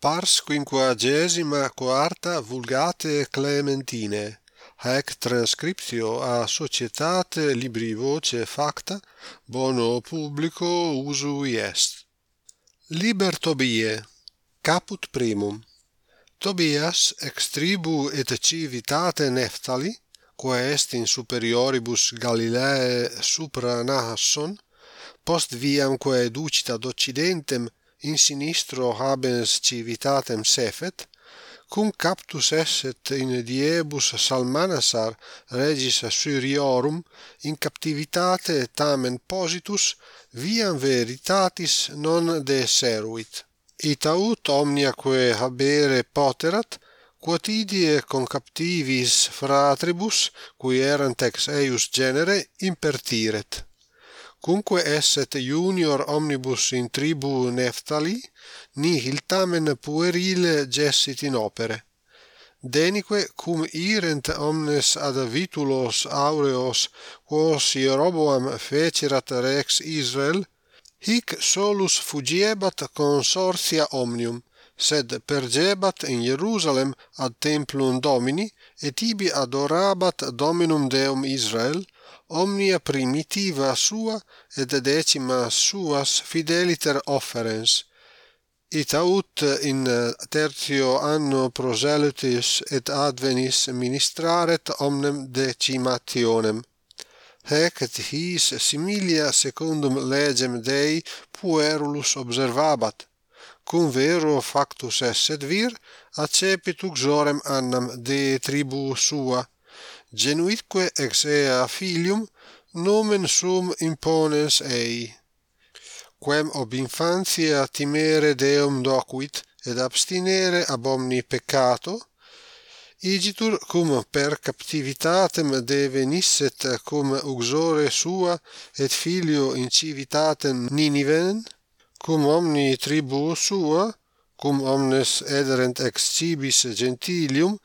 Pars quinquagesima quarta vulgate Clementine, haec transcriptio a societate libri voce facta, bono publico usui est. Liber Tobie, caput primum. Tobias ex tribu et civitate Neftali, quae est in superioribus Galileae supra Nahasson, post viam viamque ducita d'occidentem in sinistro habens civitatem sefet cum captus esset in diebus Salmanasar regis Assyriorum in captivitate tamen positus viam veritatis non deseruit. Itaut omniaque habere poterat, quotidie concaptivis fratribus, qui erant ex eius genere, impertiret cumque esset junior omnibus in tribu Neftali, nihil tamen puerile gessit in opere. Denique cum irent omnes ad vitulos aureos quos Ieroboam fecerat rex Israel, hic solus fugiebat consortia omnium, sed pergebat in Jerusalem ad templum Domini et ibi adorabat Dominum Deum Israel omnia primitiva sua et decima suas fideliter offerens. Ita ut in tertio anno proselytis et advenis ministraret omnem decimationem. Hec et his similia secundum legem Dei puerulus observabat. Cum vero factus esset vir accepit uxorem annam de tribu sua genuitque ex ea filium nomen sum imponens ei quem ob infantia timere deum docuit et abstinere ab omni peccato igitur cum per captivitatem devenisset cum uxore sua et filio in civitatem Niniven cum omni tribu sua cum omnes ederent ex cibis gentilium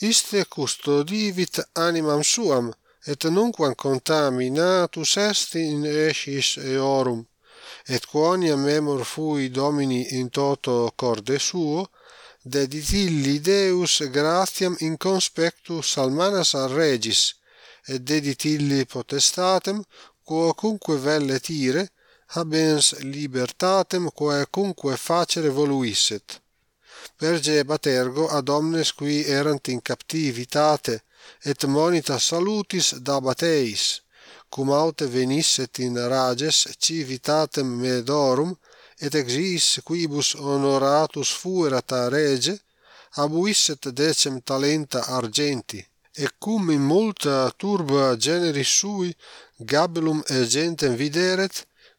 iste custodivit animam suam, et nunquam contaminatus est in ecis eorum, et quoniam memor fui Domini in toto corde suo, deditilli Deus gratiam in conspectu salmanas a regis, et deditilli potestatem, quocunque velle tire, habens libertatem quaecunque facere voluisset. Verge Patergo ad omnes qui erant in captivitate et monita salutis dabateis cum aute venisset in rages civitatem medorum et exis quibus honoratus fuerat a rege abuisset decem talenta argenti et cum in multa turba generis sui gabellum gentem videret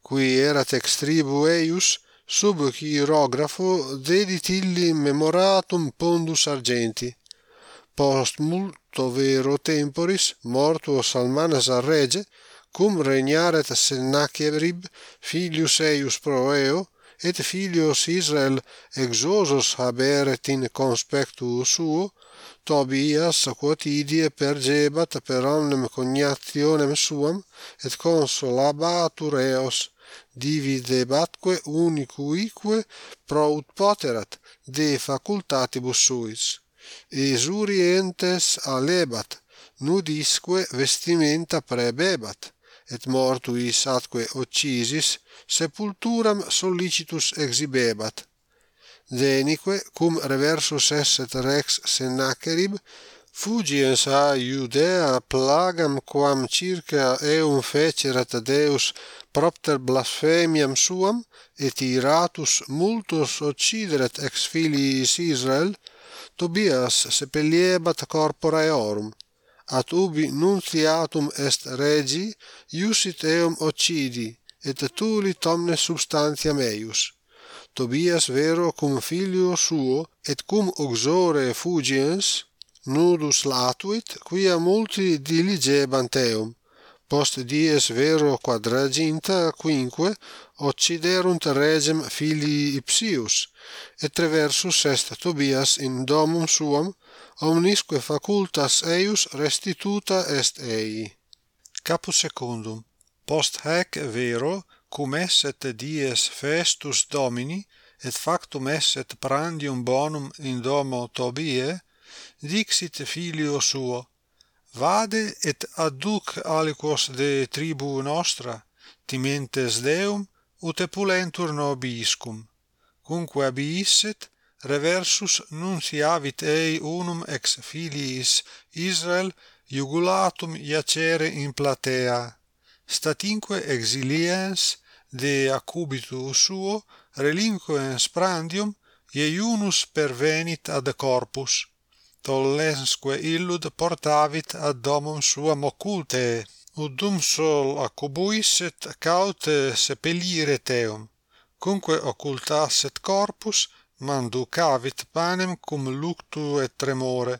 qui erat ex tribu eius sub chirografo deditilli memoratum pondus argenti. Post multo vero temporis mortuo salmanas al rege cum regnaret Sennacherib filius eius proeo et filios Israel exosos haberet in conspectu suo Tobias quotidie per pergebat per omnem cognationem suam et consolabatur eos dividebatque unicuique pro ut poterat de facultatibus suis. Esurientes alebat nudisque vestimenta prebebat et mortuis atque occisis sepulturam sollicitus exhibebat denique cum reversus esset rex Sennacherib fugiens a Iudea plagam quam circa eum fecerat Deus propter blasphemiam suam et iratus multos occideret ex filiis Israel Tobias sepeliebat corpora eorum at ubi nunciatum est regi iusit eum occidi et tulit omnes substantiam eius. Tobias vero cum filio suo et cum uxore fugiens nudus latuit, quia multi diligebant eum, post dies vero quadraginta quinque occiderunt regem filii Ipsius, et traversus est Tobias in domum suam, omnisque facultas eius restituta est ei. Caput secundum. Post haec vero, cum esset dies festus Domini, et factum esset prandium bonum in domo Tobie, dixit filio suo, vade et adduc alicos de tribu nostra, timentes Deum, ut epulentur nobiscum. Cunque abisset reversus nunciavit ei unum ex filiis Israel jugulatum iacere in platea. Statinque exiliens de acubitu suo relinquens prandium ieiunus pervenit ad corpus, tollensque illud portavit ad domum suam occulte, udum sol accubuisset caute sepelire teum, cumque occultasset corpus, manducavit panem cum luctu et tremore,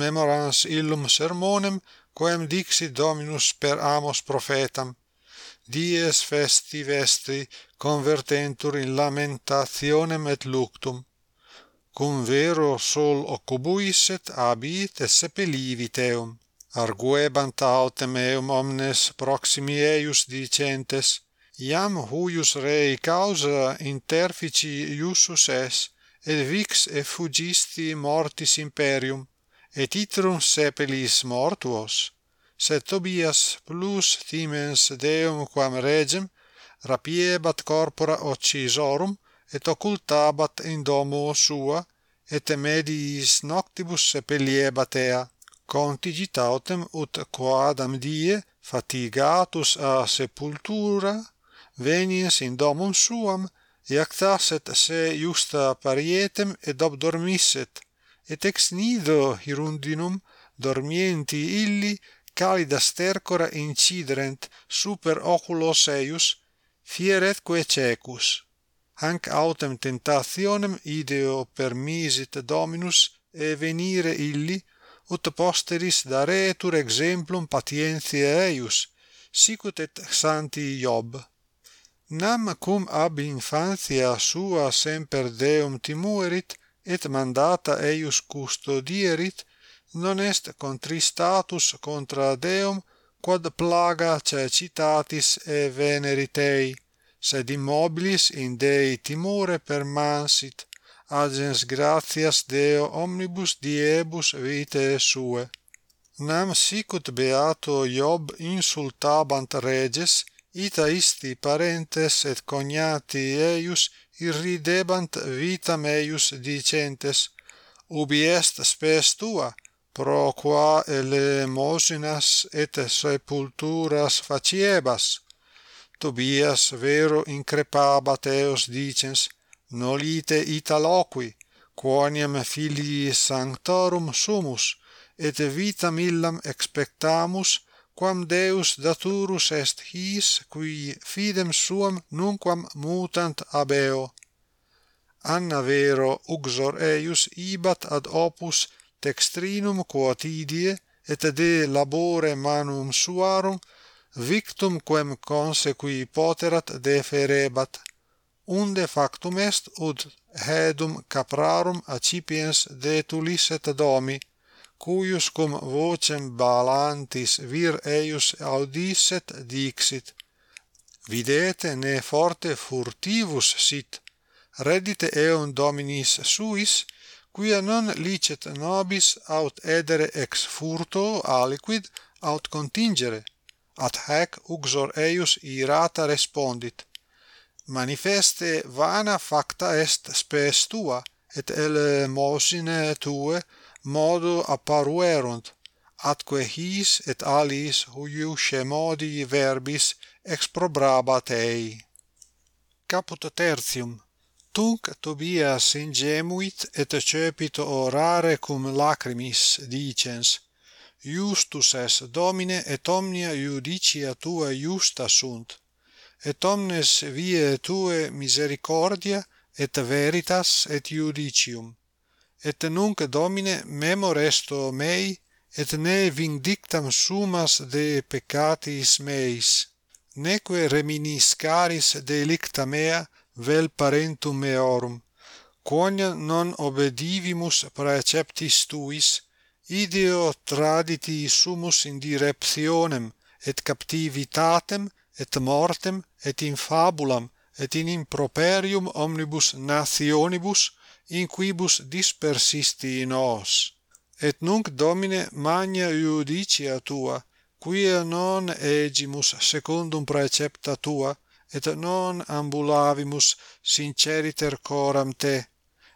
memorans illum sermonem, quem dixit Dominus per amos profetam, dies festi vestri convertentur in lamentationem et luctum cum vero sol occubuisset abit et sepelivit eum. arguebant autem eum omnes proximi eius dicentes iam huius rei causa interfici iussus es et vix effugisti mortis imperium et itrum sepelis mortuos sed Tobias plus timens Deum quam regem rapiebat corpora occisorum et occultabat in domo sua et mediis noctibus sepeliebat ea contigit autem ut quadam die fatigatus a sepultura veniens in domum suam iactasset se iusta parietem et obdormisset et ex nido hirundinum dormienti illi calida stercora inciderent super oculos eius fieretque cecus hanc autem tentationem ideo permisit Dominus e venire illi ut posteris daretur exemplum patientiae eius sicut et sancti job nam cum ab infantia sua semper Deum timuerit et mandata eius custodierit non est contristatus contra Deum quod plaga cecitatis e venerit ei sed immobilis in Dei timore permansit, agens gratias Deo omnibus diebus vitae sue. Nam sicut beato Job insultabant reges, ita isti parentes et cognati eius irridebant vitam eius dicentes, ubi est spes tua, pro qua elemosinas et sepulturas faciebas, Tobias vero increpabat eos dicens, nolite italoqui, quoniam filii sanctorum sumus, et vitam illam expectamus, quam Deus daturus est his, qui fidem suam nunquam mutant abeo. Anna vero uxor eius ibat ad opus textrinum quotidie, et de labore manum suarum victum quem consequi poterat deferebat unde factum est ut hedum caprarum accipiens detulisset domi cuius cum vocem balantis vir eius audisset dixit. Videte ne forte furtivus sit reddite eum dominis suis quia non licet nobis aut edere ex furto aliquid aut contingere. At hac uxor eius irata respondit, manifeste vana facta est spes tua, et ele mosine tue modo apparuerunt, atque his et alis huiusce modi verbis exprobrabat ei. Caput tertium. Tunc Tobias ingemuit et cepit orare cum lacrimis dicens, Justus es, Domine, et omnia iudicia tua iusta sunt, et omnes viae tue misericordia, et veritas, et iudicium. Et nunc, Domine, memor esto mei, et ne vindictam sumas de peccatis meis, neque reminiscaris delicta mea vel parentum meorum, quonia non obedivimus praeceptis tuis, ideo traditi sumus in direptionem et captivitatem et mortem et in fabulam et in improperium omnibus nationibus in quibus dispersisti in nos et nunc domine magna iudicia tua quia non egimus secundum praecepta tua et non ambulavimus sinceriter coram te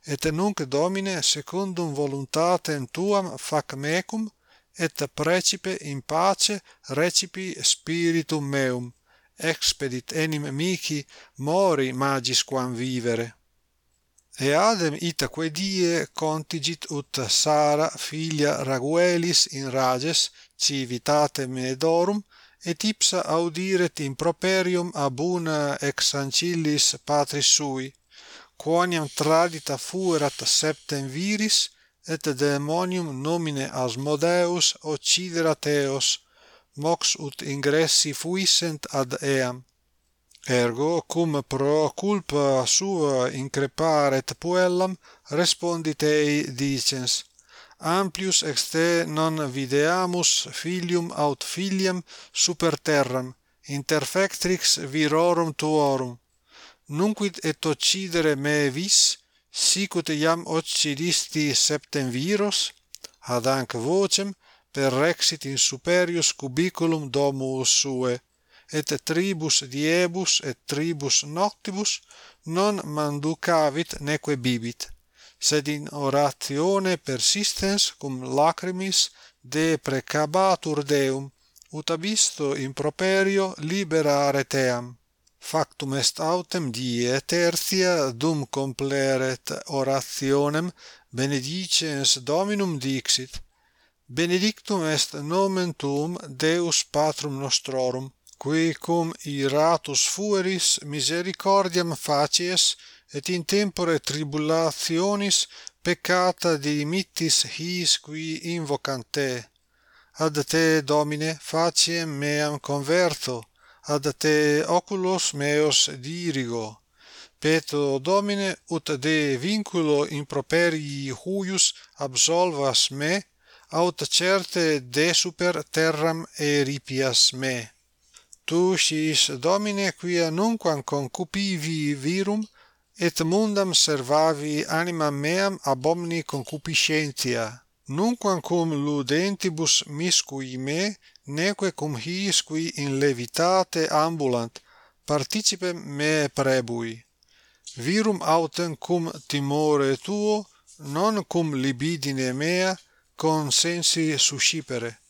et nunc Domine secundum voluntatem tuam fac mecum et precipe in pace recipi spiritum meum. Expedit enim mihi mori magis quam vivere. Eadem itaque die contigit ut Sara filia Raguelis in Rages civitate Medorum et ipsa audiret in properium ab una ex ancillis patris sui quoniam tradita fuerat septem viris, et daemonium nomine Asmodeus occiderat eos, mox ut ingressi fuissent ad eam. Ergo, cum pro culpa sua increparet puellam, respondit ei dicens, Amplius ex te non videamus filium aut filiam super terram, interfectrix virorum tuorum nunquid et occidere me vis, sicut iam occidisti septem viros, ad anc vocem per rexit in superius cubiculum domus sue, et tribus diebus et tribus noctibus non manducavit neque bibit, sed in oratione persistens cum lacrimis de precabatur Deum, ut abisto improperio liberare team factum est autem die tertia dum compleret orationem benedicens dominum dixit. Benedictum est nomen tuum deus patrum nostrorum qui cum iratus fueris misericordiam facies et in tempore tribulationis peccata dimittis his qui invocant te. Ad te domine faciem meam converto ad te oculos meos dirigo peto domine ut de vinculo improperii huius absolvas me aut certe de super terram eripias me. Tu sis domine quia nunquam concupivi virum et mundam servavi animam meam ab omni concupiscentia nunquam cum ludentibus miscui me neque cum his qui in levitate ambulant participem me prebui. Virum autem cum timore tuo non cum libidine mea consensi suscipere.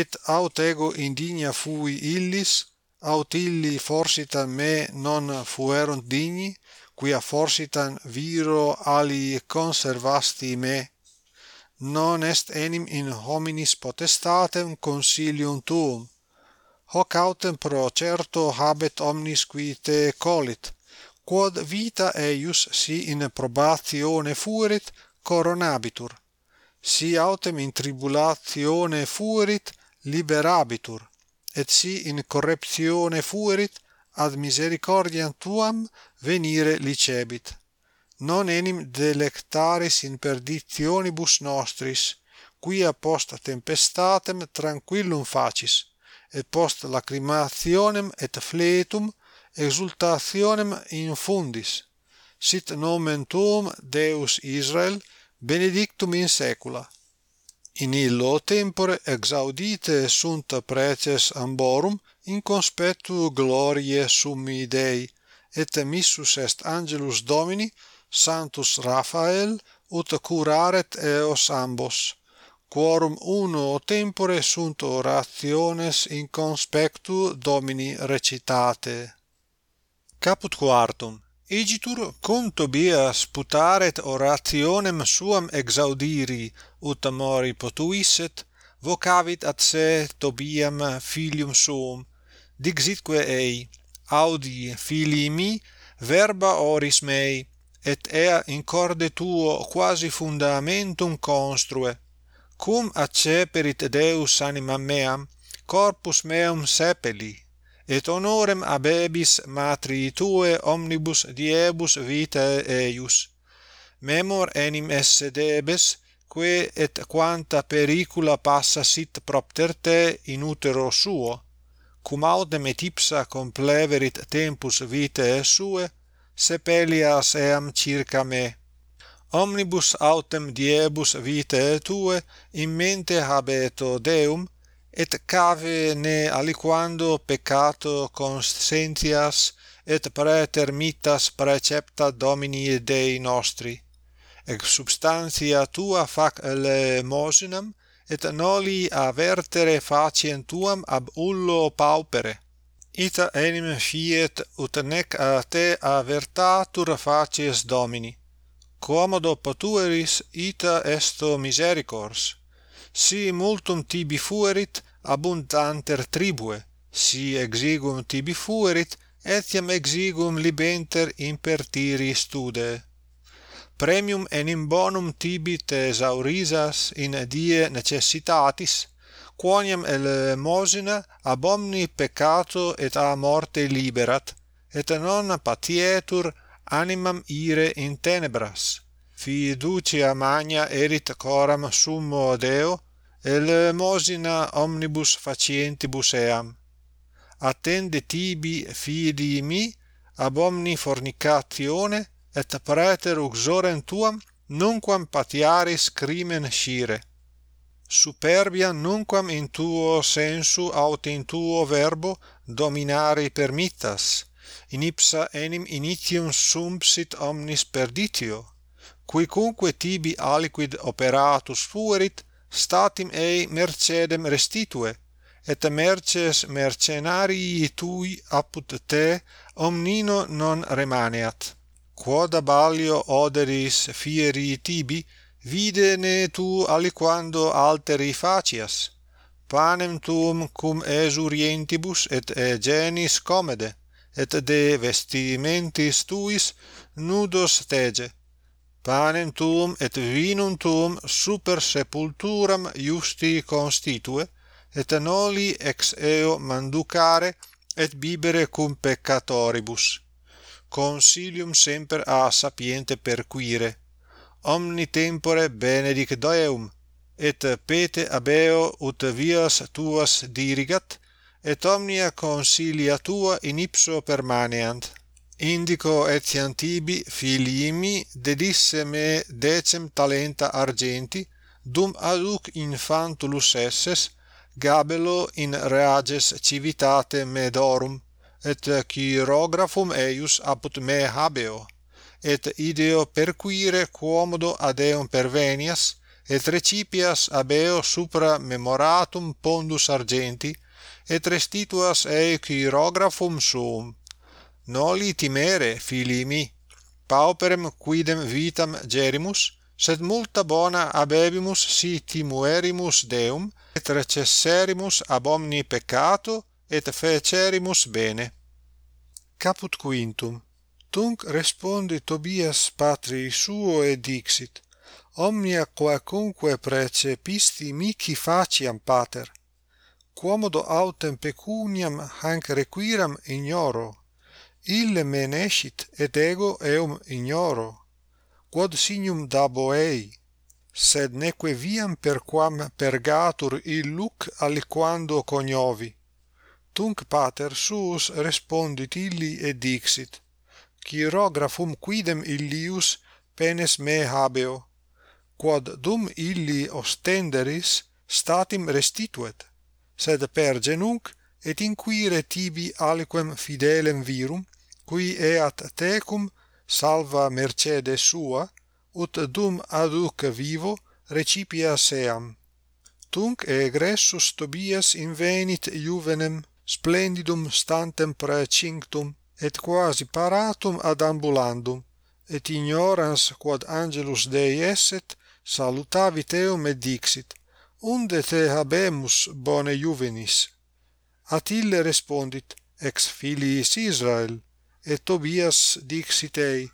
Et aut ego indigna fui illis aut illi forsitan me non fuerunt digni quia forsitan viro ali conservasti me non est enim in hominis potestatem consilium tuum. Hoc autem pro certo habet omnis qui te colit quod vita eius si in probatione fuerit coronabitur. Si autem in tribulatione fuerit liberabitur et si in corruptione fuerit ad misericordiam tuam venire licebit non enim delectaris in perditionibus nostris, quia post tempestatem tranquillum facis, et post lacrimationem et fletum exultationem infundis, sit nomen tuum Deus Israel benedictum in saecula. In illo tempore exaudite sunt preces amborum in conspectu gloriae summi Dei, et missus est angelus Domini Sanctus Raphael ut curaret eos ambos. Quorum uno tempore sunt orationes in conspectu Domini recitate. Caput quartum. Igitur contobia sputaret orationem suam exaudiri ut amori potuisset vocavit ad se Tobiam filium suum. Dixitque ei audi filii mi verba oris mei et ea in corde tuo quasi fundamentum construe. Cum acceperit Deus animam meam corpus meum sepeli et honorem abebis matri tue omnibus diebus vitae eius. Memor enim esse debes quae et quanta pericula passa sit propter te in utero suo cum autem et ipsa compleverit tempus vitae suae sepelias eam circa me. Omnibus autem diebus vitae tue in mente habeto deum et cave ne aliquando peccato consentias et pretermittas precepta domini Dei nostri. Ex substantia tua fac elemosinam et noli avertere faciem tuam ab ullo paupere ita enim fiet ut nec a te avertatur facies domini. Quomodo potueris ita esto misericors. Si multum tibi fuerit abundanter tribue. Si exigum tibi fuerit etiam exigum libenter impertiri stude. Premium enim bonum tibi thesaurisas in die necessitatis quoniam elemosina ab omni peccato et a morte liberat et non patietur animam ire in tenebras. Fiducia magna erit coram summo Deo elemosina omnibus facientibus eam. Attende tibi fidi mi ab omni fornicatione et praeter uxorem tuam nunquam patiaris crimen scire superbia nunquam in tuo sensu aut in tuo verbo dominare permittas. In ipsa enim initium sumpsit omnis perditio quicunque tibi aliquid operatus fuerit statim ei mercedem restitue et merces mercenarii tui apud te omnino non remaneat quod aballio oderis fieri tibi vide ne tu aliquando alteri facias panem tuum cum esurientibus et e genis comede et de vestimentis tuis nudos tege. Panem tuum et vinum tuum super sepulturam iusti constitue et noli ex eo manducare et bibere cum peccatoribus. Consilium semper a sapiente perquire omni tempore benedic Deum, et pete abeo ut vias tuas dirigat, et omnia consilia tua in ipso permaneant. Indico etiam tibi filii mi dedisse me decem talenta argenti, dum aduc infantulus esses, gabelo in reages civitate medorum, et chirographum eius apud me habeo et ideo perquire quomodo ad eum pervenias et recipias abeo supra memoratum pondus argenti et restituas ei chirographum suum. Noli timere filii mi pauperem quidem vitam gerimus sed multa bona abebimus si timuerimus deum et recesserimus ab omni peccato et fecerimus bene. Caput quintum. Tunc respondi Tobias patrii suo et dixit, Omnia quacunque precepisti mihi faciam pater, quomodo autem pecuniam hanc requiram ignoro, ille me nescit et ego eum ignoro, quod signum dabo ei, sed neque viam per quam pergatur illuc aliquando coniovi. Tunc pater suus respondit illi et dixit, chirographum quidem illius penes me habeo, quod dum illi ostenderis statim restituet, sed per genunc et inquire tibi aliquem fidelem virum, qui eat tecum salva mercede sua, ut dum aduc vivo recipia seam. Tunc egressus Tobias invenit juvenem splendidum stantem praecinctum et quasi paratum ad ambulandum et ignorans quod angelus Dei esset salutavit eum et dixit unde te habemus bone juvenis. At ille respondit ex filiis Israel et Tobias dixit ei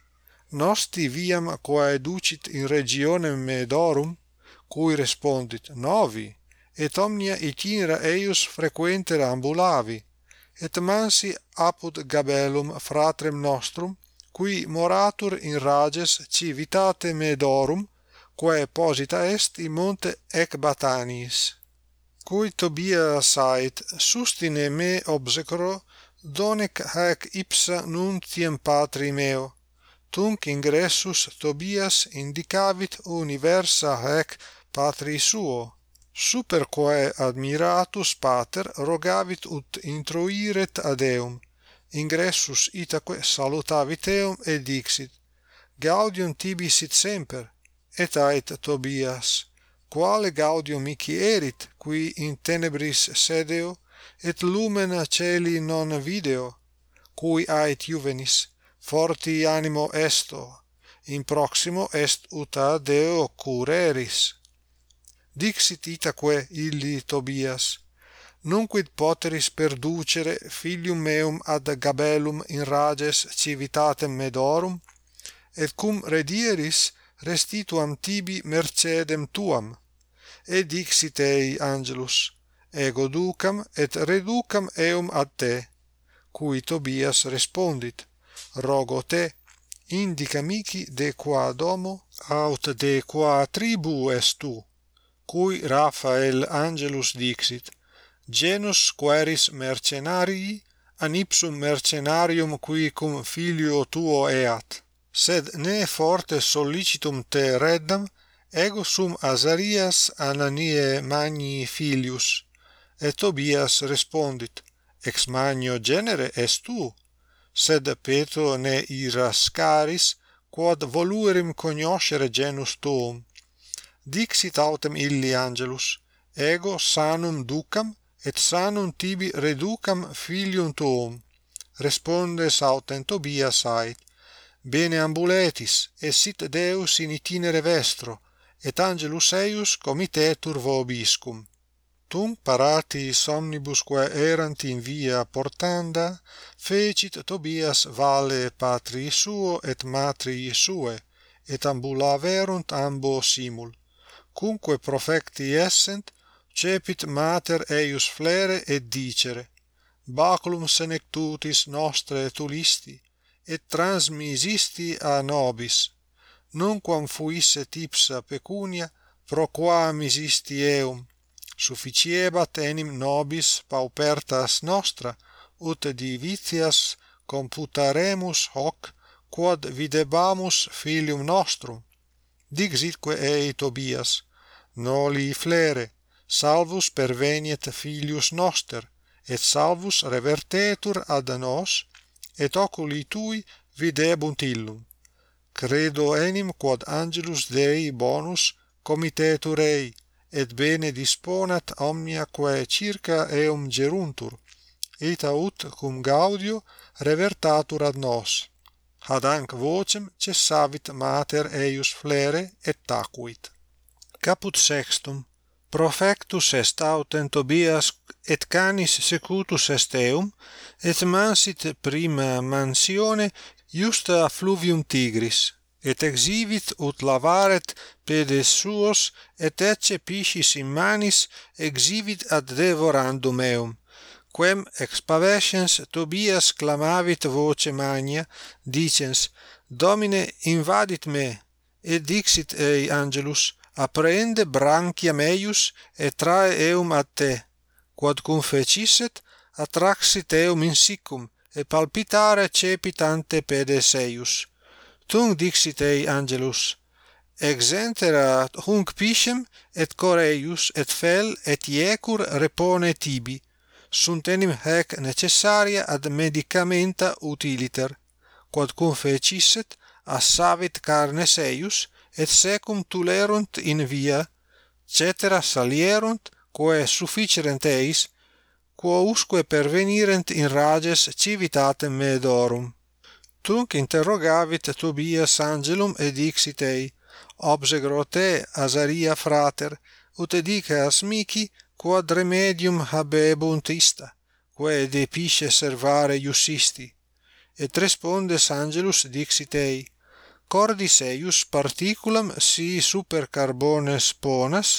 nosti viam quae ducit in regionem Medorum? Cui respondit novi et omnia itinera eius frequenter ambulavi et mansi apud Gabelum fratrem nostrum, qui moratur in rages civitate Medorum, quae posita est in monte ecbatanis Cui tobia sait sustine me obsecro, donec haec ipsa nuntiem patri meo, tunc ingressus Tobias indicavit universa haec patri suo, super quae admiratus pater rogavit ut introiret ad eum ingressus itaque salutavit eum et dixit gaudium tibi sit semper et ait tobias quale gaudium mihi erit qui in tenebris sedeo et lumena celi non video cui ait juvenis forti animo esto in proximo est ut a deo cureris dixit itaque illi Tobias. Nunquid poteris perducere filium meum ad Gabelum in rages civitatem medorum et cum redieris restituam tibi mercedem tuam. Et dixit ei angelus ego ducam et reducam eum ad te cui Tobias respondit rogo te indica mihi de qua domo aut de qua tribu est tu cui Raphael Angelus dixit, genus queris mercenarii an ipsum mercenarium qui cum filio tuo eat, sed ne forte sollicitum te reddam, ego sum Azarias Ananie Magni filius, et Tobias respondit, ex magno genere est tu, sed Petro ne iras caris, quod voluerim cognoscere genus tuum, dixit autem illi angelus. Ego sanum ducam et sanum tibi reducam filium tuum. Respondes autem Tobias ait bene ambuletis et sit Deus in itinere vestro et angelus eius comitetur vobiscum. Tum paratis omnibusque erant in via portanda fecit Tobias vale patri suo et matri sue et ambulaverunt ambo simul cumque profecti essent, cepit mater eius flere et dicere, baculum senectutis nostre tulisti, et transmisisti a nobis, nunquam fuisse ipsa pecunia, pro qua misisti eum, sufficiebat enim nobis paupertas nostra, ut divitias computaremus hoc, quod videbamus filium nostrum. Dixitque ei Tobias, noli flere, salvus perveniet filius noster, et salvus revertetur ad nos, et oculi tui videbunt illum. Credo enim quod angelus Dei bonus comitetur ei, et bene disponat omnia quae circa eum geruntur, et aut cum gaudio revertatur ad nos. Hadanc vocem cessavit mater eius flere et tacuit caput sextum profectus est autem Tobias et canis secutus est eum et mansit prima mansione iusta fluvium Tigris et exivit ut lavaret pedes suos et ecce piscis in manis exivit ad devorandum eum quem expavescens Tobias clamavit voce magna dicens Domine invadit me et dixit ei angelus apprehende branchia meius et trae eum ad te quodcum fecisset attraxit eum in sicum et palpitare cepit ante pedes eius tung dixit ei angelus exentera hunc piscem et coreius et fel et iecur repone tibi sunt enim haec necessaria ad medicamenta utiliter quodcum fecisset assavit carnes eius et secum tulerunt in via, cetera salierunt, quae sufficerent eis, quo usque pervenirent in rages civitatem medorum. Tunc interrogavit Tobias angelum et dixit ei, obsegro te, Azaria frater, ut dicas mihi quod remedium habebunt ista, quae depisce servare iussisti Et respondes angelus dixit ei, cordis eius particulam si super carbones ponas,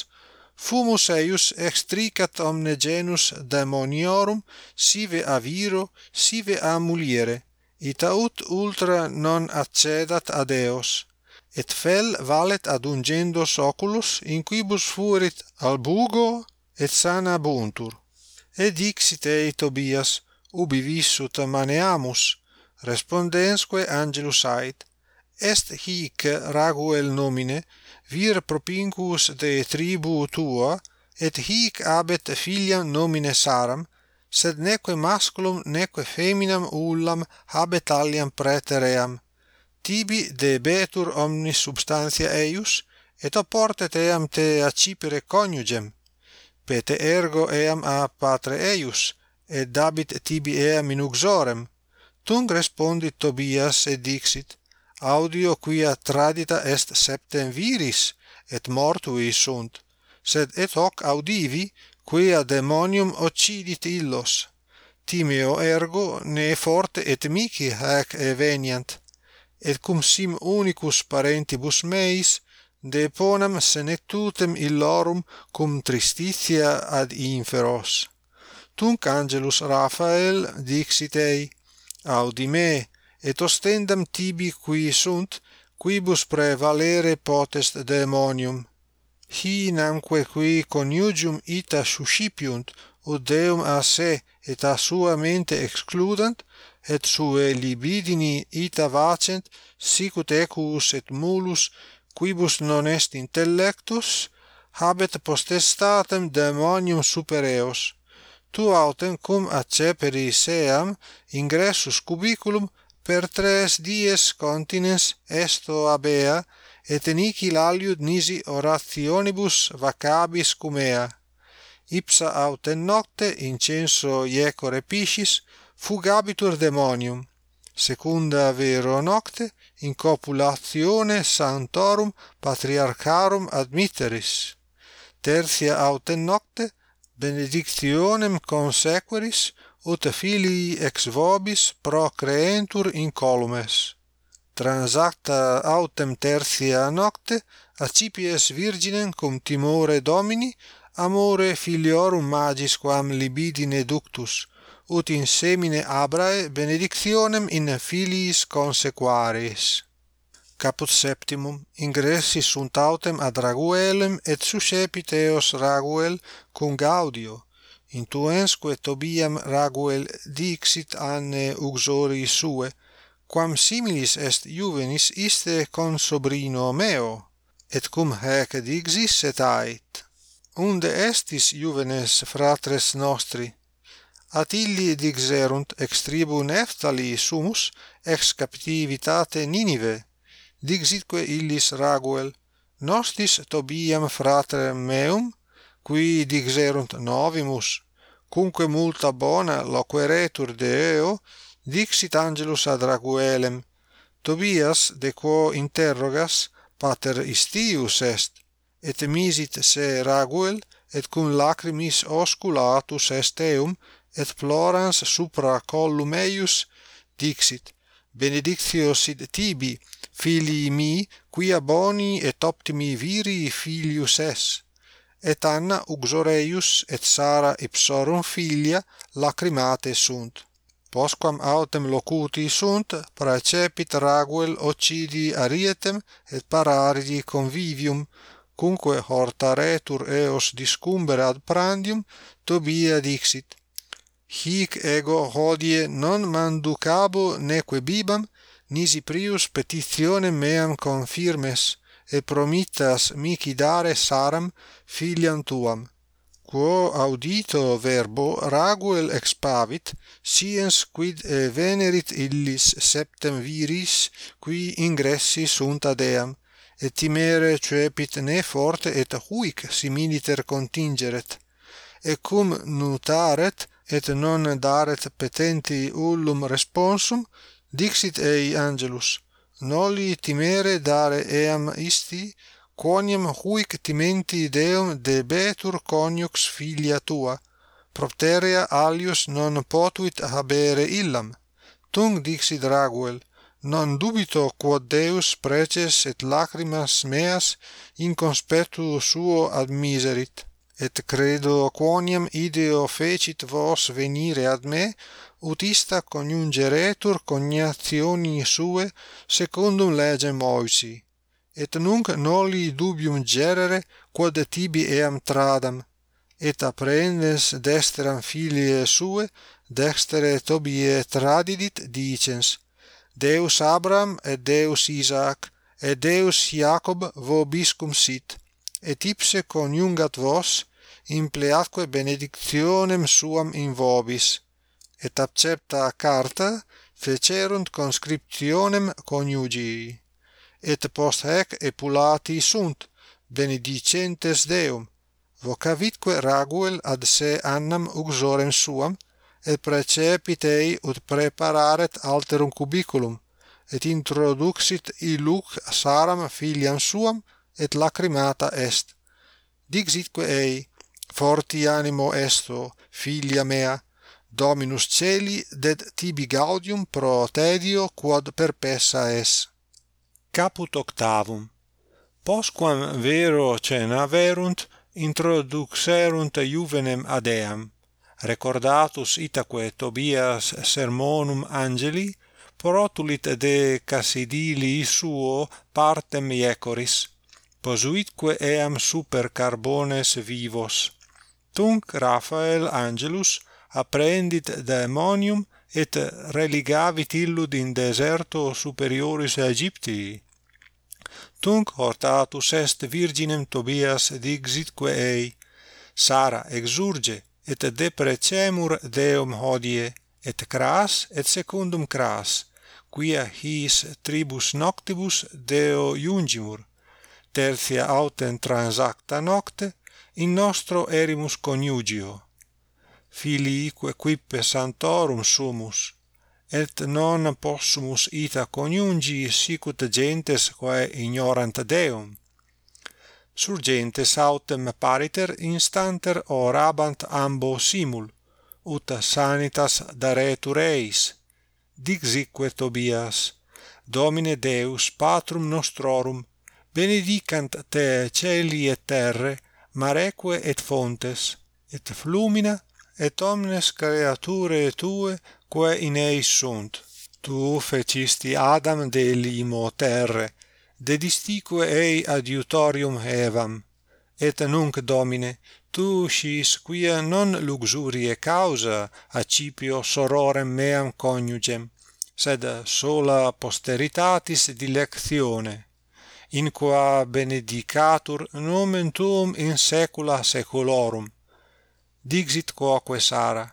fumus eius extricat omne genus daemoniorum sive a viro, sive a muliere, ita ut ultra non accedat ad eos, et fel valet adungendos oculus in quibus fuerit albugo et sana buntur. Et dixit ei Tobias, ubi vissut maneamus, respondensque angelus ait, est hic Raguel nomine vir propinquus de tribu tua et hic abet filiam nomine Saram sed neque masculum neque feminam ullam habet aliam preter eam tibi debetur omnis substantia eius et apportet eam te accipere coniugem. Pete ergo eam a patre eius et dabit tibi eam in uxorem. Tung respondit Tobias et dixit audio quia tradita est septem viris et mortui sunt sed et hoc audivi quia demonium occidit illos. Timeo ergo ne forte et mihi hac eveniant et cum sim unicus parentibus meis deponam senectutem illorum cum tristitia ad inferos. Tunc angelus Raphael dixit ei audi me et ostendam tibi qui sunt quibus prevalere potest daemonium hi namque qui coniugium ita suscipiunt ut deum a se et a sua mente excludant et suae libidini ita vacent sic ut equus et mulus quibus non est intellectus habet potestatem daemonium super eos tu autem cum acceperi seam ingressus cubiculum per tres dies continens esto abea, et enici aliud nisi orationibus vacabis cum ea. Ipsa aut nocte incenso iecore piscis, fugabitur demonium. Secunda vero nocte, in copulatione santorum patriarcharum admitteris. Tertia aut nocte, benedictionem consequeris, ut filii ex vobis procreentur incolumes. Transacta autem tertia nocte, acipies virginem cum timore domini, amore filiorum magis quam libidine ductus, ut in semine abrae benedictionem in filiis consequaris. Caput septimum, ingressi sunt autem ad Raguelem et suscepiteos Raguel cum gaudio, intuensque Tobiam Raguel dixit anne uxori sue, quam similis est juvenis iste consobrino meo, et cum hec dixis et ait. Unde estis juvenes fratres nostri, at illi dixerunt ex tribu Neftali sumus ex captivitate Ninive, dixitque illis Raguel, nostis Tobiam fratrem meum, qui dixerunt novimus cumque multa bona loqueretur Deo dixit angelus ad Raguelem Tobias de quo interrogas pater istius est et misit se Raguel et cum lacrimis osculatus est eum et plorans supra collum eius dixit benedictio sit tibi filii mi quia boni et optimi viri filius es et Anna uxoreius et Sara ipsorum filia lacrimate sunt. Posquam autem locuti sunt, praecepit Raguel occidi arietem et pararidi convivium, cumque horta retur eos discumbere ad prandium, Tobia dixit. Hic ego hodie non manducabo neque bibam, nisi prius petitionem meam confirmes, e promittas mihi dare Saram filiam tuam. Quo audito verbo Raguel expavit siens quid venerit illis septem viris qui ingressi sunt ad eam et timere cepit ne forte et huic similiter contingeret. Et cum nutaret et non daret petenti ullum responsum dixit ei angelus noli timere dare eam isti, quoniam huic timenti deum debetur coniux filia tua, propterea alius non potuit habere illam. Tung dixit Raguel, non dubito quod Deus preces et lacrimas meas in conspectu suo admiserit, et credo quoniam ideo fecit vos venire ad me, utista coniungeretur cognationi sue secundum legem Moysi et nunc noli dubium gerere quod tibi eam tradam et apprehendes dexteram filiae sue dextere tobie tradidit dicens Deus Abraham et Deus Isaac et Deus Jacob vobiscum sit et ipse coniungat vos in pleatque benedictionem suam in vobis et accepta carta fecerunt conscriptionem coniugii et post hac epulati sunt benedicentes Deum vocavitque Raguel ad se annam uxorem suam et precepit ei ut prepararet alterum cubiculum et introduxit iluc Saram filiam suam et lacrimata est. Dixitque ei forti animo esto filia mea Dominus celi ded tibi gaudium pro tedio quod perpessa es. Caput octavum. Posquam vero cena verunt, introduxerunt juvenem ad eam, recordatus itaque Tobias sermonum angeli, protulit de Cassidili suo partem iecoris, posuitque eam super carbones vivos. Tunc Raphael angelus apprendit daemonium et religavit illud in deserto superioris Aegyptii. Tunc hortatus est virginem Tobias dixitque ei, Sara exurge, et deprecemur Deum hodie, et cras, et secundum cras, quia his tribus noctibus Deo iungimur, tertia autem transacta nocte, in nostro erimus coniugio, filiique quippe santorum sumus et non possumus ita coniungi sicut gentes quae ignorant Deum. Surgentes autem pariter instanter orabant ambo simul ut sanitas daretur eis dixique Tobias Domine Deus patrum nostrorum benedicant te celi et terre mareque et fontes et flumina et omnes creaturae tue quae in eis sunt. Tu fecisti adam de limo terre dedistique ei adiutorium evam et nunc domine tu scis quia non luxurie causa accipio sororem meam coniugem sed sola posteritatis dilectione in qua benedicatur nomen tuum in saecula saeculorum dixit quoque Sara,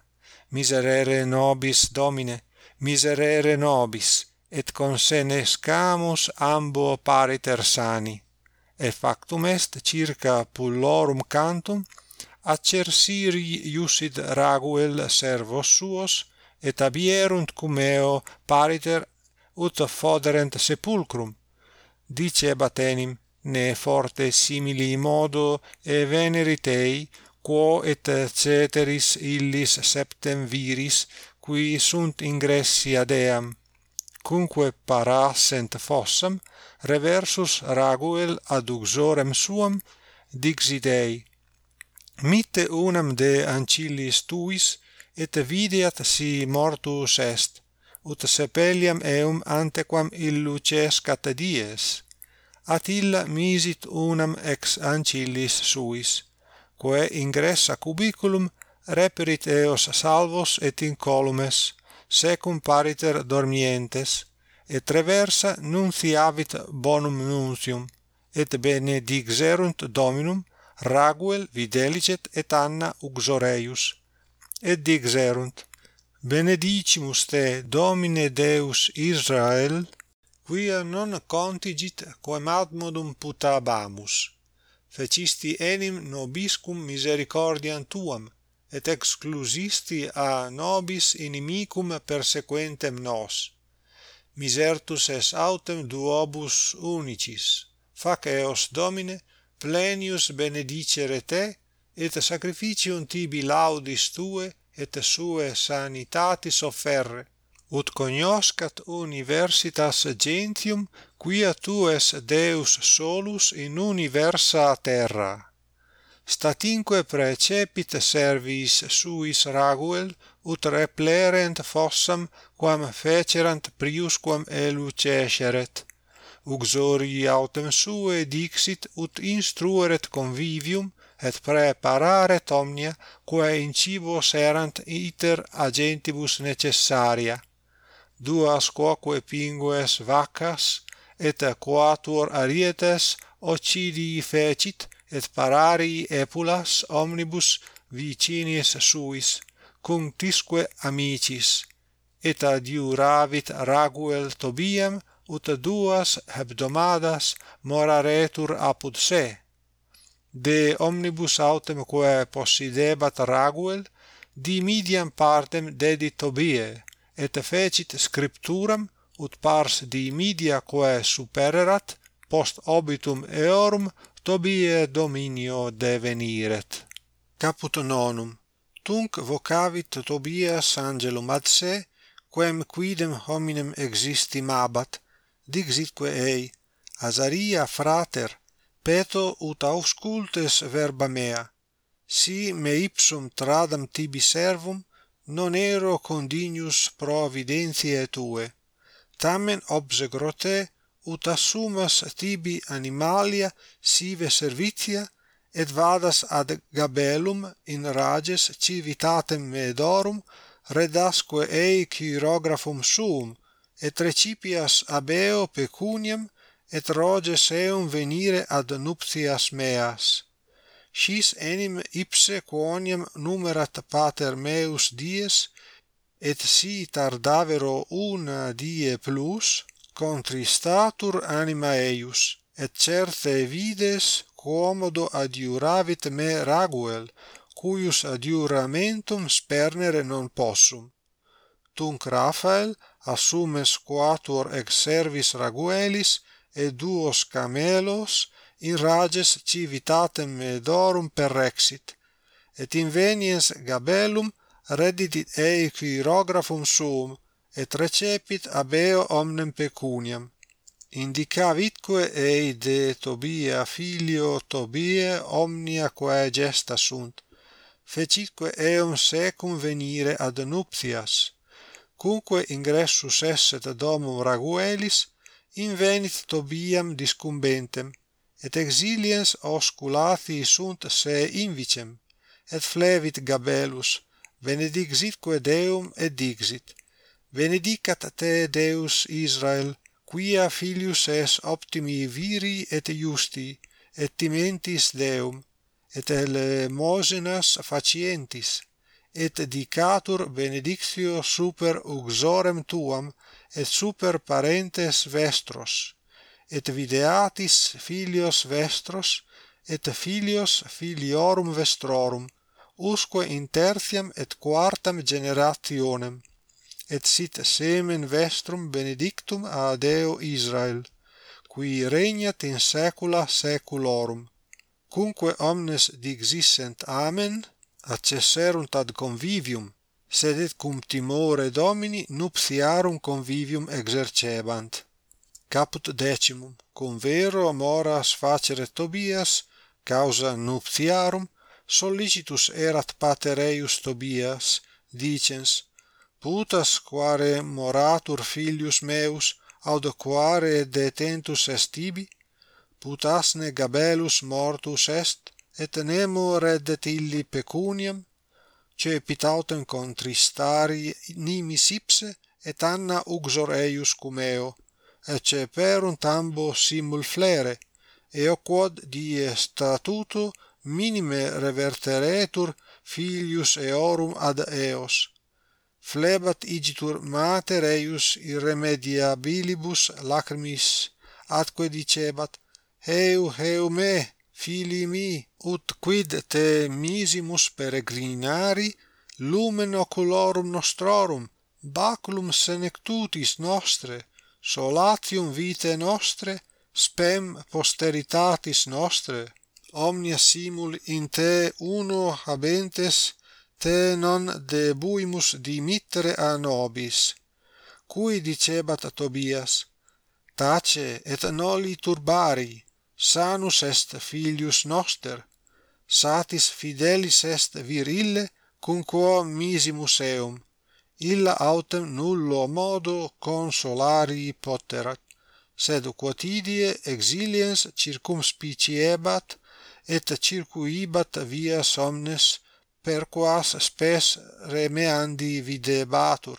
miserere nobis Domine, miserere nobis, et consenescamus ambo pariter sani. Et factum est circa pullorum cantum, accersiri iusid Raguel servos suos, et abierunt cum eo pariter ut foderent sepulcrum. Dice Batenim, ne forte simili modo e veneri tei, quo et ceteris illis septem viris qui sunt ingressi ad eam cumque parassent fossam reversus raguel ad uxorem suam dixit ei mitte unam de ancillis tuis et videat si mortus est ut sepeliam eum antequam illucescat dies. Attila misit unam ex ancillis suis quae ingressa cubiculum reperit eos salvos et incolumes secum pariter dormientes et reversa nunciavit bonum nuntium et benedixerunt dominum Raguel videlicet et Anna uxoreius et dixerunt. Benedicimus te domine Deus Israel quia non contigit quam ad modum putabamus fecisti enim nobiscum misericordiam tuam et exclusisti a nobis inimicum persequentem nos. Misertus es autem duobus unicis. Fac eos domine plenius benedicere te et sacrificium tibi laudis tue et sue sanitatis offerre ut cognoscat universitas gentium quia tu es Deus solus in universa terra. Statinque precepit servis suis Raguel, ut replerent fossam quam fecerant priusquam elucesceret. Uxori autem sue dixit ut instrueret convivium, et prepararet omnia quae in cibo serant iter agentibus necessaria duas quoque pingues vacas et quatuor arietes occidi fecit et parari epulas omnibus vicinis suis cum tisque amicis. Et adiuravit Raguel Tobiem ut duas hebdomadas moraretur apud se. De omnibus autem quae possidebat Raguel dimidiam partem dedit Tobie et fecit scripturam ut pars Diimidia quae supererat post obitum eorum Tobie dominio deveniret. Caput nonum. Tunc vocavit Tobias angelum ad se, quem quidem hominem existim abat, dixitque ei, Azaria frater, peto ut auscultes verba mea, si me ipsum tradam tibi servum, non ero condignus providentiae tue. Tamen obsegro te ut assumas tibi animalia sive servitia et vadas ad gabellum in rages civitatem Medorum redasque ei chirographum suum et recipias abeo pecuniam et roges eum venire ad nuptias meas. Sis enim ipse quoniam numerat pater meus dies, et si tardavero una die plus, contristatur anima eius, et certe vides commodo adiuravit me Raguel, cuius adiuramentum spernere non possum. Tunc Raphael assumes quatuor ex servis Raguelis et duos camelos in rages civitatem medorum perrexit, et inveniens gabellum reddidit ei chirografum suum, et recepit abeo omnem pecuniam. Indicavitque ei de Tobia filio Tobie omnia quae gesta sunt, fecitque eum secum venire ad nuptias, cumque ingressus esset ad domum Raguelis, invenit Tobiam discumbentem, et exiliens osculathi sunt se invicem, et flevit Gabelus, benedixitque Deum et dixit, benedicat te Deus Israel, quia filius es optimi viri et justi, et timentis Deum, et elemosenas facientis, et dicatur benedictio super uxorem tuam, et super parentes vestros et videatis filios vestros et filios filiorum vestrorum usque in tertiam et quartam generationem et sit semen vestrum benedictum a Deo Israel qui regnat in saecula saeculorum. Cumque omnes digsissent amen accesserunt ad convivium sed et cum timore Domini nuptiarum convivium exercebant caput decimum cum vero amoras facere Tobias causa nuptiarum sollicitus erat pater eius Tobias dicens putas quare moratur filius meus aut quare detentus est tibi? Putasne gabelus mortus est et nemo reddet illi pecuniam? Cepit autem contristari nimis ipse et anna uxor eius cum eo ecce perunt ambo simul flere, eo quod die statuto minime reverteretur filius eorum ad eos. Flebat igitur mater eius irremediabilibus lacrimis, atque dicebat, heu, heu me, fili mi, ut quid te misimus peregrinari lumen oculorum nostrorum, baculum senectutis nostre, solatium vitae nostre spem posteritatis nostre. Omnia simul in te uno habentes te non debuimus dimittere a nobis. Cui dicebat Tobias? Tace et noli turbari sanus est filius noster satis fidelis est virille cum quo misimus eum illa autem nullo modo consolari poterat, sed quotidie exiliens circumspiciebat et circuibat via somnes per quas spes remeandi videbatur,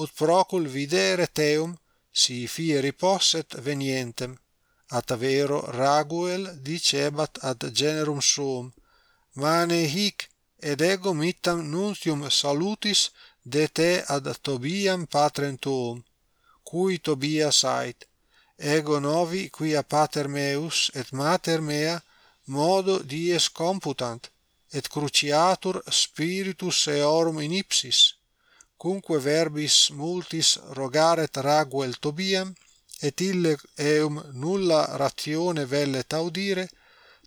ut procul videre teum, si fieri posset venientem, at vero Raguel dicebat ad generum suum, mane hic, ed ego mittam nuntium salutis de te ad Tobiam patrem tuum, cui Tobias ait, ego novi quia pater meus et mater mea modo dies computant, et cruciatur spiritus eorum in ipsis, cumque verbis multis rogaret Raguel Tobiam, et ille eum nulla ratione vellet audire,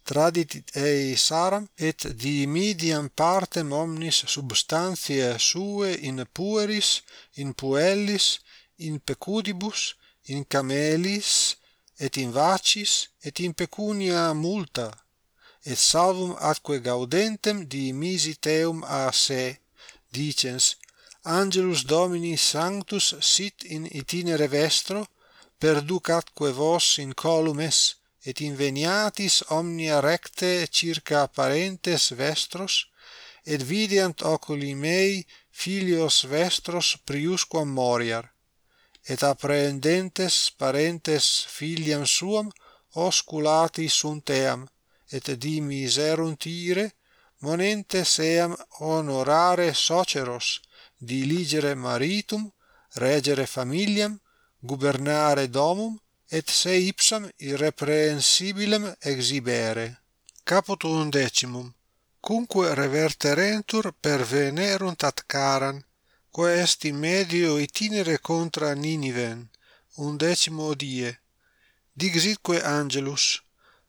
tradit eissaram et dimidiam partem omnis substantiae suae in pueris, in puellis, in pecudibus, in camelis, et in vacis, et in pecunia multa, et salvum atque gaudentem dimisi teum a se, dicens, Angelus Domini Sanctus sit in itinere vestro, perducatque vos in columes, et inveniatis omnia recte circa parentes vestros et videant oculi mei filios vestros priusquam moriar et apprehendentes parentes filiam suam osculati sunt eam et dimiserunt ire monentes eam honorare soceros diligere maritum regere familiam gubernare domum et se ipsam irreprehensibilem exhibere. Caput undecimum. Cumque reverterentur per venerunt at Caran, quae in medio itinere contra Niniven, undecimo die. Dixitque angelus,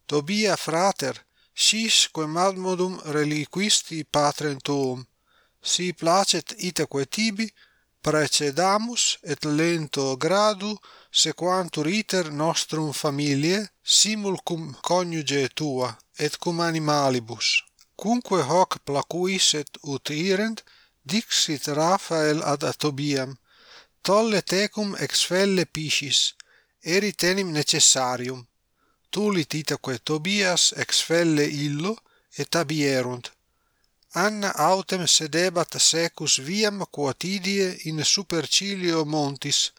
Tobia frater, sis quem madmodum reliquisti patrem tuum, si placet itaque tibi, precedamus et lento gradu sequantur iter nostrum familiae simul cum coniuge tua et cum animalibus. Cumque hoc placuis et ut irent dixit Raphael ad Tobiam tolle tecum exfelle piscis erit enim necessarium. Tulit itaque Tobias exfelle illo et abierunt. Anna autem sedebat secus viam quotidie in supercilio montis,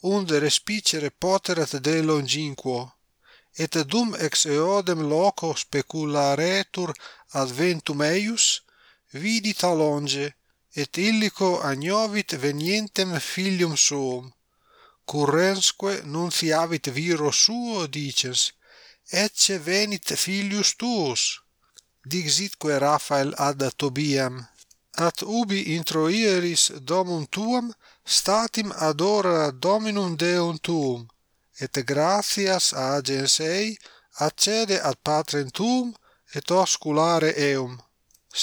unde respicere poterat de longinquo, et dum ex eodem loco specularetur adventum eius, vidit a longe, et illico agnovit venientem filium suum, currensque nunciavit viro suo dicens, ecce venit filius tuus, dixitque Raphael ad Tobiam, at ubi introieris domum tuam statim adora dominum Deum tuum, et gratias agens ei accede ad patrem tuum et osculare eum.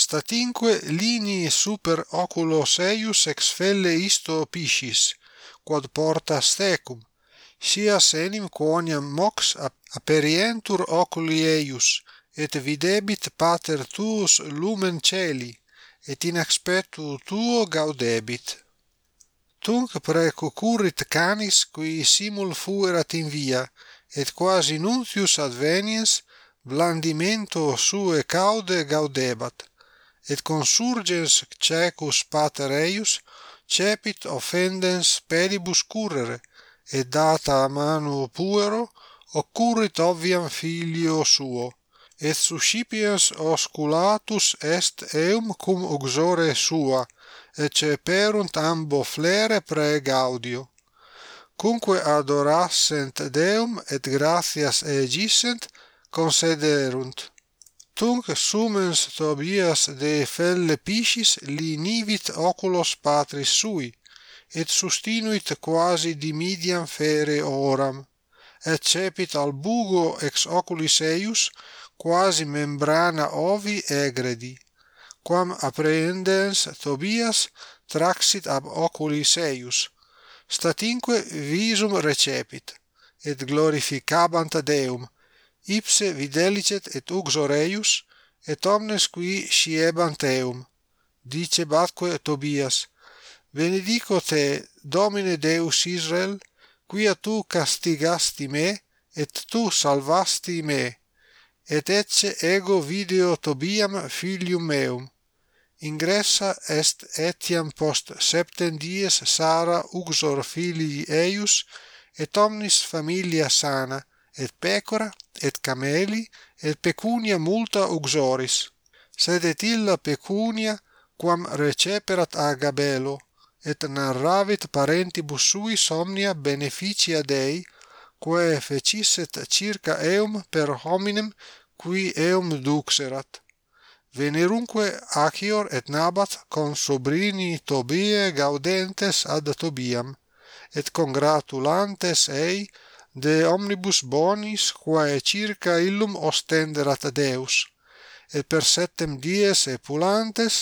Statinque linii super oculos eius exfelle isto piscis, quod porta stecum, sia senim quoniam mox aperientur oculi eius, et videbit pater tuus lumen celi, et in aspectu tuo gaudebit. Tunc precocurrit canis, qui simul fuerat in via, et quasi nuntius adveniens blandimento sue caude gaudebat, et consurgens cecus pater eius cepit offendens pedibus currere, et data manu puero occurrit obviam filio suo et suscipiens osculatus est eum cum uxore sua, ecce perunt ambo flere pregaudio. Cumque adorassent Deum et gratias egissent concederunt Tunc sumens Tobias de felle piscis linivit oculos patris sui, et sustinuit quasi dimidiam fere oram, et cepit al bugo ex oculis eius, quasi membrana ovi egredi, quam apprehendens Tobias traxit ab oculis eius, statinque visum recepit, et glorificabant Deum, ipse videlicet et uxor eius, et omnes qui sciebant eum. Dicebatque Tobias, Benedico te, Domine Deus Israel, quia tu castigasti me, et tu salvasti me, et ecce ego video Tobiam filium meum. Ingressa est etiam post septem dies Sara uxor filii eius, et omnis familia sana, et pecora, et cameli, et pecunia multa uxoris. Sed et illa pecunia, quam receperat Agabelo, et narravit parentibus suis omnia beneficia Dei, quae fecisset circa eum per hominem qui eum duxerat. Venerunque Achior et Nabat consobrini Tobie gaudentes ad Tobiam, et congratulantes ei de omnibus bonis quae circa illum ostenderat Deus, et per septem dies epulantes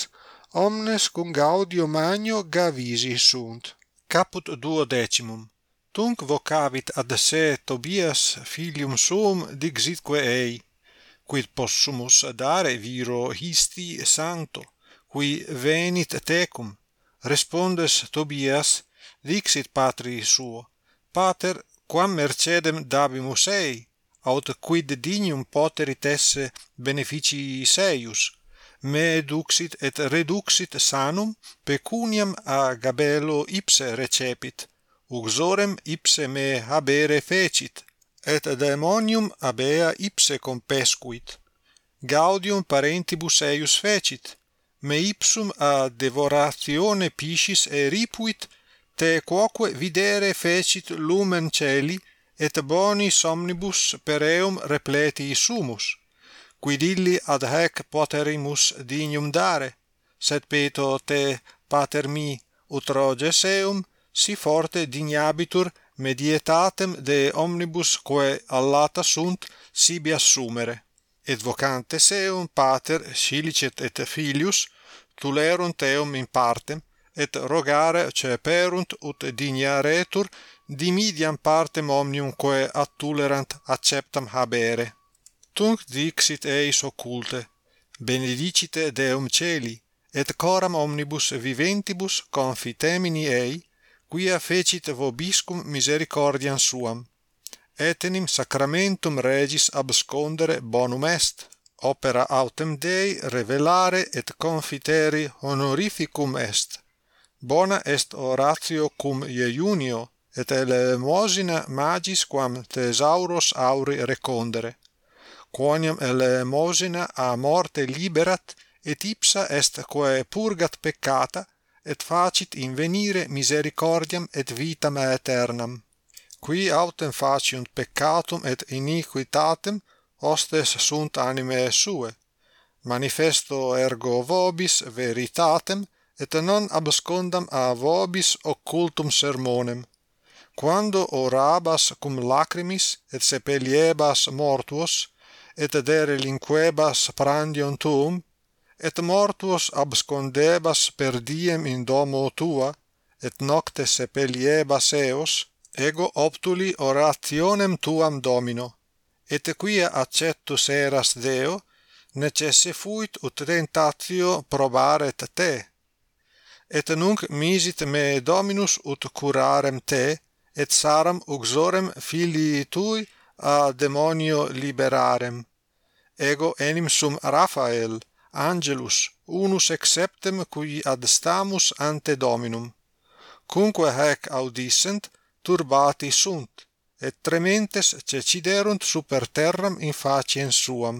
omnes cum gaudio magno gavisi sunt. Caput duodecimum Tunc vocavit ad se Tobias filium suum dixitque ei, quid possumus dare viro histi sancto, qui venit tecum. Respondes Tobias, dixit patri suo, Pater, quam mercedem dabimus ei, aut quid dignum poterit esse beneficii seius, me duxit et reduxit sanum pecuniam a gabelo ipse recepit uxorem ipse me habere fecit, et daemonium abea ipse compescuit. Gaudium parentibus eius fecit, me ipsum a devoratione piscis eripuit, te quoque videre fecit lumen celi, et boni somnibus per eum repleti sumus, quid illi ad hac poterimus dignum dare, sed peto te, pater mi, utroges eum, si forte dignabitur medietatem de omnibus quae allata sunt sibi assumere. Et vocantes eum pater silicet et filius tulerunt eum in partem et rogare ceperunt ut dignaretur dimidiam partem omnium quae attulerant acceptam habere. Tunc dixit eis occulte benedicite deum celi et coram omnibus viventibus confitemini ei quia fecit vobiscum misericordiam suam etenim sacramentum regis abscondere bonum est opera autem Dei revelare et confiteri honorificum est. Bona est oratio cum iejunio et elemosina magis quam thesauros auri recondere. Quoniam elemosina a morte liberat et ipsa est quae purgat peccata et facit invenire misericordiam et vitam aeternam. Qui autem faciunt peccatum et iniquitatem hostes sunt animae suae manifesto ergo vobis veritatem et non abscondam a vobis occultum sermonem. Quando orabas cum lacrimis et sepeliebas mortuos et derelinquebas prandium tuum et mortuos abscondebas per diem in domo tua, et nocte sepeliebas eos, ego optuli orationem tuam domino, et quia acceptus eras Deo, necesse fuit ut tentatio probaret te. Et nunc misit me Dominus ut curarem te, et saram uxorem filii tui a demonio liberarem. Ego enim sum Raphael, angelus unus exceptem qui ad stamus ante dominum. Cumque haec audissent turbati sunt et trementes ceciderunt super terram in faciem suam.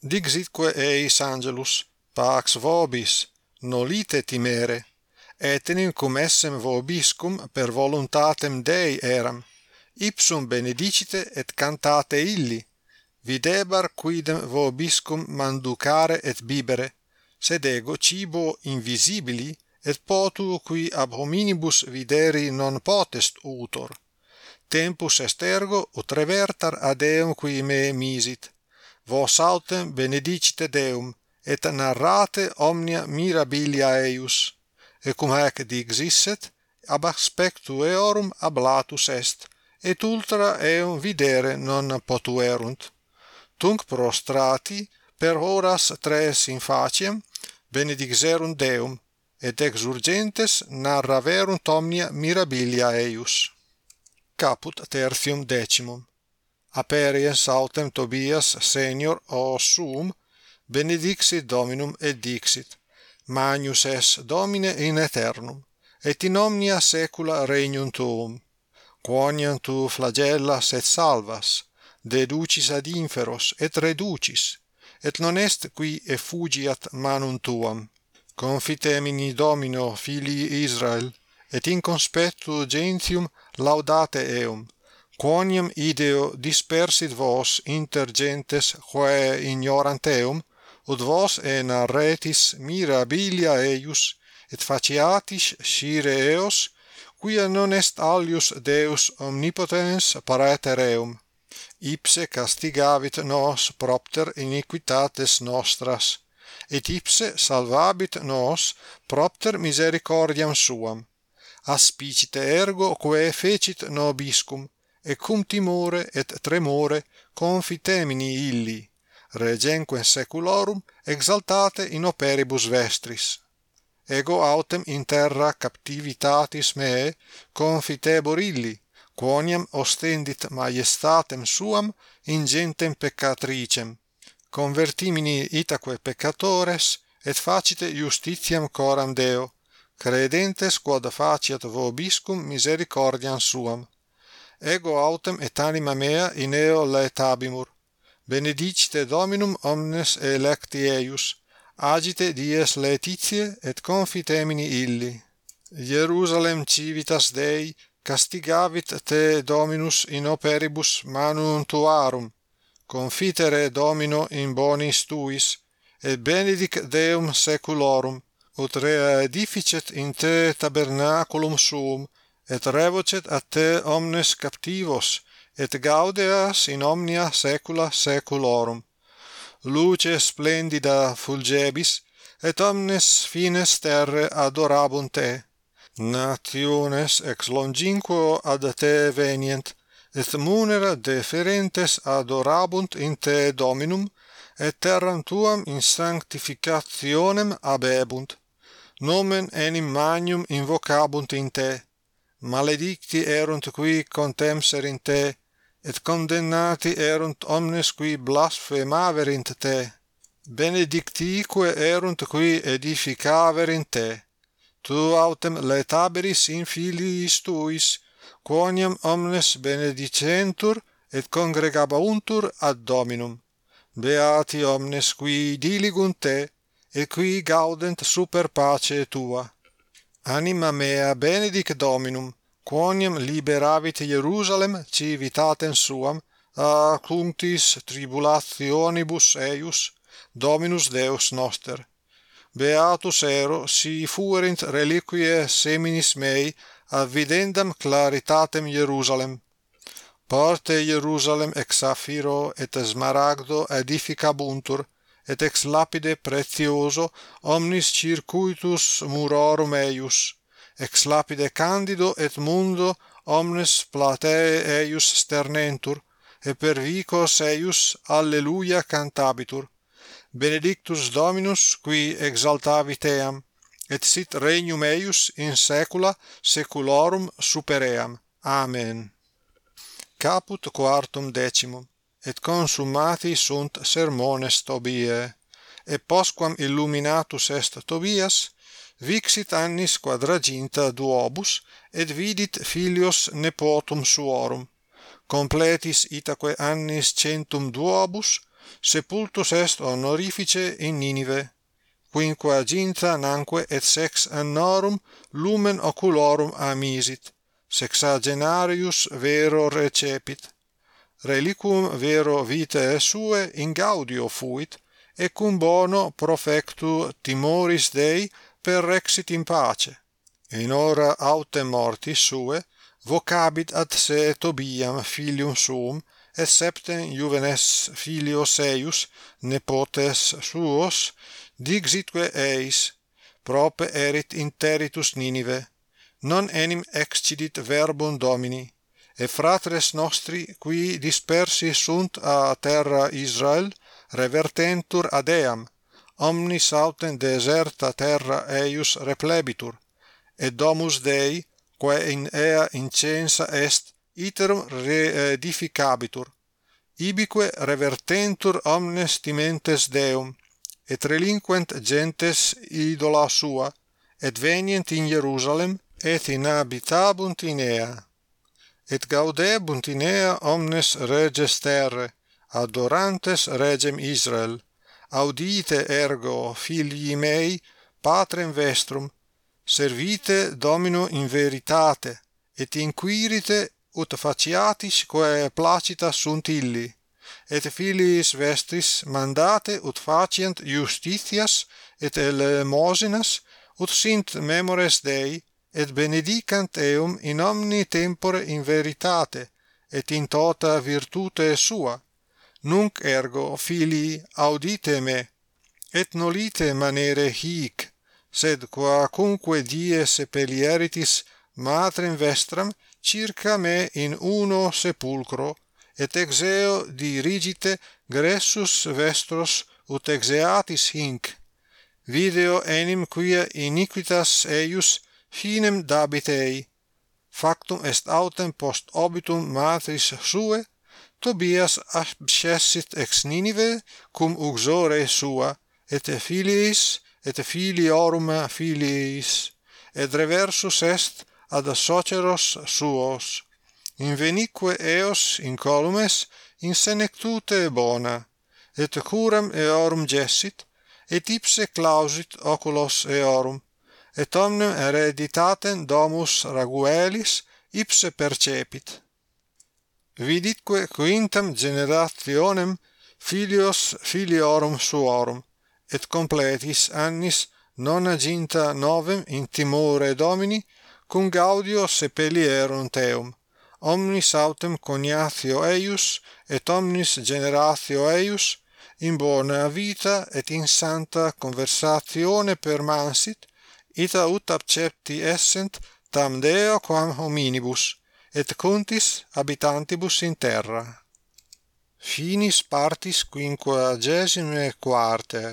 Dixitque eis angelus pax vobis nolite timere etenim cum essem vobiscum per voluntatem Dei eram ipsum benedicite et cantate illi videbar quidem vobiscum manducare et bibere, sed ego cibo invisibili et potu qui ab hominibus videri non potest utor. Tempus est ergo ut revertar ad eum qui me misit. Vos autem benedicite Deum, et narrate omnia mirabilia eius. et cum hac digisset, ab aspectu eorum ablatus est, et ultra eum videre non potuerunt tunc prostrati per horas tres in faciem benedixerunt Deum et ex urgentes narraverunt omnia mirabilia eius. Caput tertium decimum. Aperiens autem Tobias senior o sum benedixit Dominum et dixit. Magnus es Domine in aeternum et in omnia saecula regnum tuum. Quoniam tu flagellas et salvas deducis ad inferos et reducis et non est qui effugiat manum tuam. Confitemini domino filii israel et in conspectu gentium laudate eum quoniam ideo dispersit vos inter gentes quae ignorant eum ut vos ena retis mirabilia eius et faciatis scire eos quia non est alius deus omnipotens parater eum ipse castigavit nos propter iniquitates nostras, et ipse salvabit nos propter misericordiam suam. Aspicite ergo quae fecit nobiscum, et cum timore et tremore confitemini illi, regenque saeculorum exaltate in operibus vestris. Ego autem in terra captivitatis meae confitebor illi, quoniam ostendit maiestatem suam in gentem peccatricem. Convertimini itaque peccatores et facite justitiam coram Deo credentes quod faciat vobiscum misericordiam suam. Ego autem et anima mea in eo laetabimur. Benedicite Dominum omnes electi eius agite dies laetitiae et confitemini illi. Jerusalem civitas Dei castigavit te dominus in operibus manum tuarum. Confitere domino in bonis tuis et benedic deum saeculorum ut reedificet in te tabernaculum suum et revocet a te omnes captivos et gaudeas in omnia saecula saeculorum luce splendida fulgebis et omnes fines terre adorabunt te nationes ex longinquo ad te venient et munera deferentes adorabunt in te dominum et terram tuam in sanctificationem abebunt nomen enim magnum invocabunt in te maledicti erunt qui contemser in te et condemnati erunt omnes qui blasphemaverint te benedictique erunt qui edificaverint te tu autem letaberis in filiis tuis, quoniam omnes benedicentur et congregabuntur ad Dominum. Beati omnes qui diligunt te, et qui gaudent super pace tua. Anima mea benedic Dominum, quoniam liberavit Hierusalem civitatem suam, a cunctis tribulationibus eius, Dominus Deus noster beatus ero si fuerint reliquiae seminis mei ad claritatem Hierusalem parte Hierusalem ex saphiro et smaragdo edificabuntur et ex lapide pretioso omnis circuitus murorum eius. Ex lapide candido et mundo omnes platee eius sternentur et per vicos eius alleluia cantabitur benedictus Dominus qui exaltavit eam et sit regnum eius in saecula saeculorum supeream. Amen. Caput quartum decimum et consummati sunt sermones Tobiae et postquam illuminatus est Tobias vixit annis quadraginta duobus et vidit filios nepotum suorum. Completis itaque annis centum duobus sepultus est honorifice in Ninive, quinque aginta nanque et sex annorum lumen oculorum amisit, sexagenarius vero recepit. Reliquum vero vitae sue in gaudio fuit, e cum bono profectu timoris Dei per rexit in pace. In ora autem mortis sue vocabit ad se Tobiam filium suum Septem juvenes filios eius nepotes suos dixitque eis prope erit interitus Ninive non enim excidit verbum Domini et fratres nostri qui dispersi sunt a terra Israel revertentur ad eam omnis autem deserta terra eius replebitur et domus Dei quae in ea incensa est iterum reedificabitur ibique revertentur omnes timentes Deum et relinquent gentes idola sua et venient in Jerusalem et inhabitabunt in ea. Et gaudebunt in ea omnes reges terre adorantes regem Israel audite ergo filii mei patrem vestrum servite domino in veritate et inquirite ut faciatis quae placita sunt illi. Et filiis vestris mandate ut facient justitias et elemosinas ut sint memores Dei et benedicant eum in omni tempore in veritate et in tota virtute sua nunc ergo filii audite me et nolite manere hic sed quacunque die sepelieritis matrem vestram circa me in uno sepulcro, et exeo dirigite gressus vestros ut exeatis hinc. Video enim quia iniquitas eius finem dabit ei. Factum est autem post obitum matris sue, Tobias abscessit ex Ninive cum uxore sua, et filiis, et filiorum filiis, et reversus est ad assoceros suos, invenique eos incolumes in senectute bona, et curam eorum gessit, et ipse clausit oculos eorum, et omnem hereditatem domus Raguelis ipse percepit. Viditque quintam generationem filios filiorum suorum, et completis annis nonaginta novem in timore Domini cum gaudio sepelierunt eum omnis autem coniatio eius et omnis generatio eius in bona vita et in santa conversatione permansit ita ut accepti essent tam deo quam hominibus et contis habitantibus in terra. Finis partis quinquagesime quarte.